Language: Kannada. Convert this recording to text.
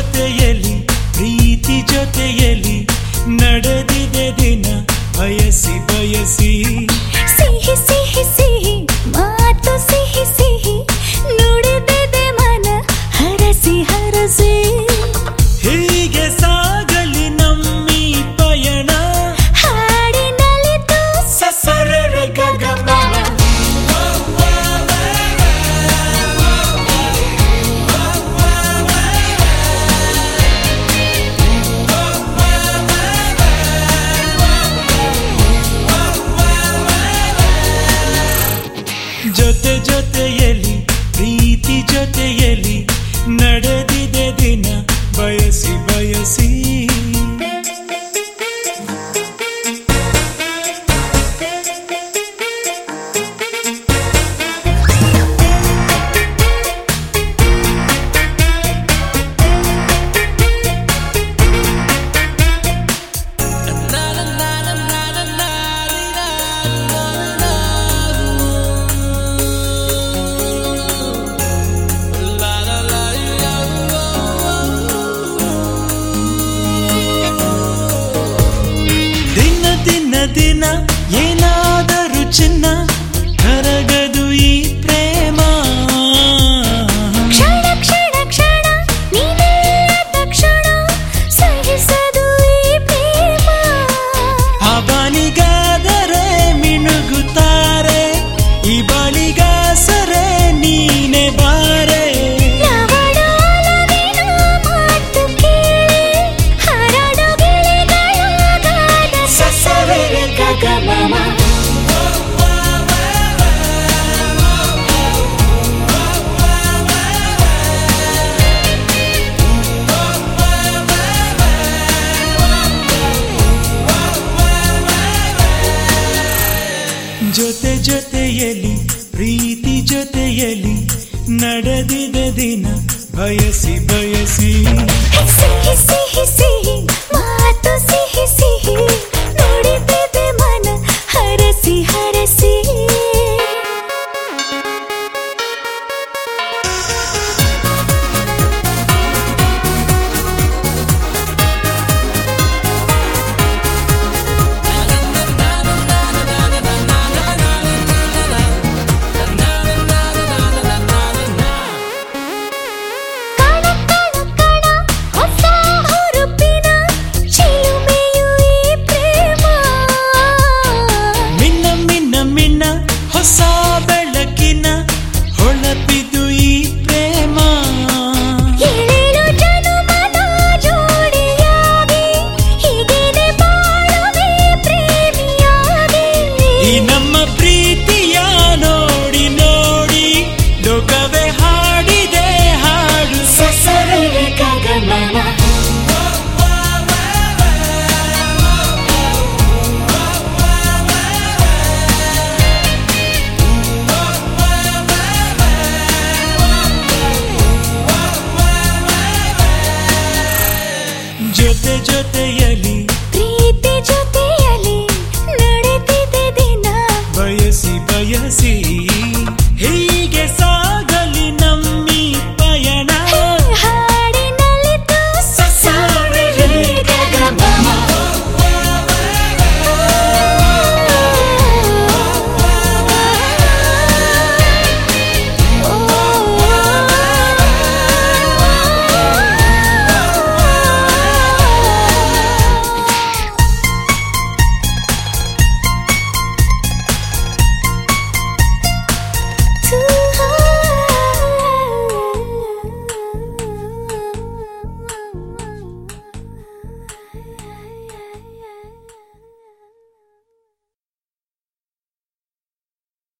ಜೊತೆಯಲ್ಲಿ ಪ್ರೀತಿ ಜೊತೆಯಲ್ಲಿ. ಜೊತೆಯಲ್ಲಿ ಪ್ರೀತಿ ಜೊತೆಯಲ್ಲಿ. ಜೊತೆ ಜೊತೆಯಲಿ ಪ್ರೀತಿ ಜೊತೆಯಲ್ಲಿ ನಡೆದಿದ ದಿನ ಬಯಸಿ ಬಯಸಿ